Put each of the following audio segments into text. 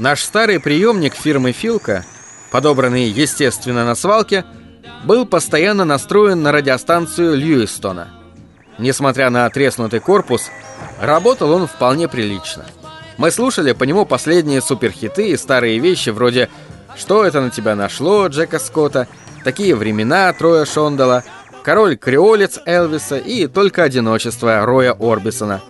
Наш старый приемник фирмы «Филка», подобранный, естественно, на свалке, был постоянно настроен на радиостанцию Льюистона. Несмотря на треснутый корпус, работал он вполне прилично. Мы слушали по нему последние суперхиты и старые вещи вроде «Что это на тебя нашло» Джека Скотта, «Такие времена» Троя Шондала, «Король-креолец» Элвиса и «Только одиночество» Роя Орбисона.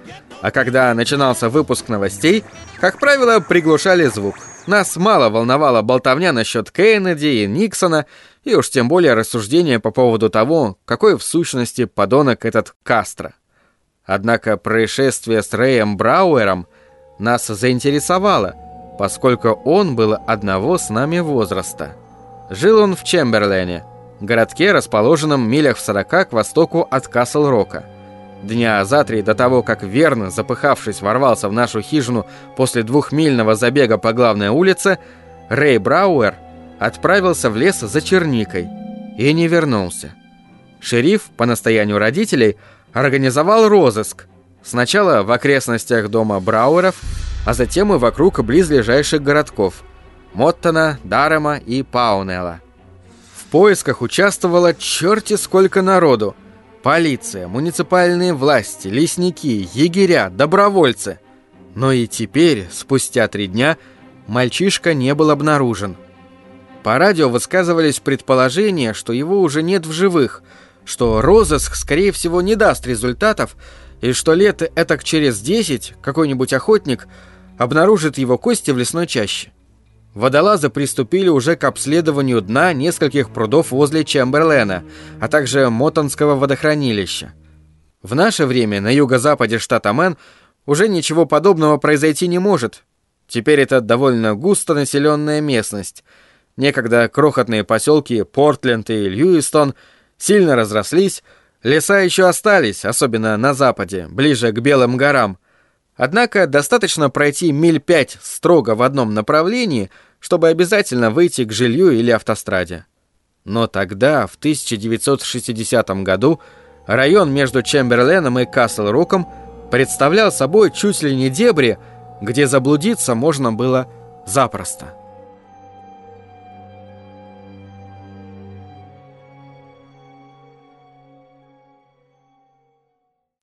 А когда начинался выпуск новостей, как правило, приглушали звук. Нас мало волновала болтовня насчет Кеннеди и Никсона, и уж тем более рассуждения по поводу того, какой в сущности подонок этот Кастро. Однако происшествие с Рэем Брауэром нас заинтересовало, поскольку он был одного с нами возраста. Жил он в Чемберлене, городке, расположенном милях в сорока к востоку от Касл-Рока. Дня за три до того, как Верн, запыхавшись, ворвался в нашу хижину после двухмильного забега по главной улице, Рэй Брауэр отправился в лес за черникой и не вернулся. Шериф, по настоянию родителей, организовал розыск. Сначала в окрестностях дома Брауэров, а затем и вокруг близлежащих городков – Моттона, Дарема и Паунелла. В поисках участвовало черти сколько народу – Полиция, муниципальные власти, лесники, егеря, добровольцы. Но и теперь, спустя три дня, мальчишка не был обнаружен. По радио высказывались предположения, что его уже нет в живых, что розыск, скорее всего, не даст результатов, и что лет этак через десять какой-нибудь охотник обнаружит его кости в лесной чаще. Водолазы приступили уже к обследованию дна нескольких прудов возле Чемберлена, а также Мотонского водохранилища. В наше время на юго-западе штата Мэн уже ничего подобного произойти не может. Теперь это довольно густо населенная местность. Некогда крохотные поселки Портленд и Льюистон сильно разрослись, леса еще остались, особенно на западе, ближе к Белым горам – Однако достаточно пройти миль пять строго в одном направлении, чтобы обязательно выйти к жилью или автостраде. Но тогда, в 1960 году, район между Чемберленом и Касл-Роком представлял собой чуть ли не дебри, где заблудиться можно было запросто.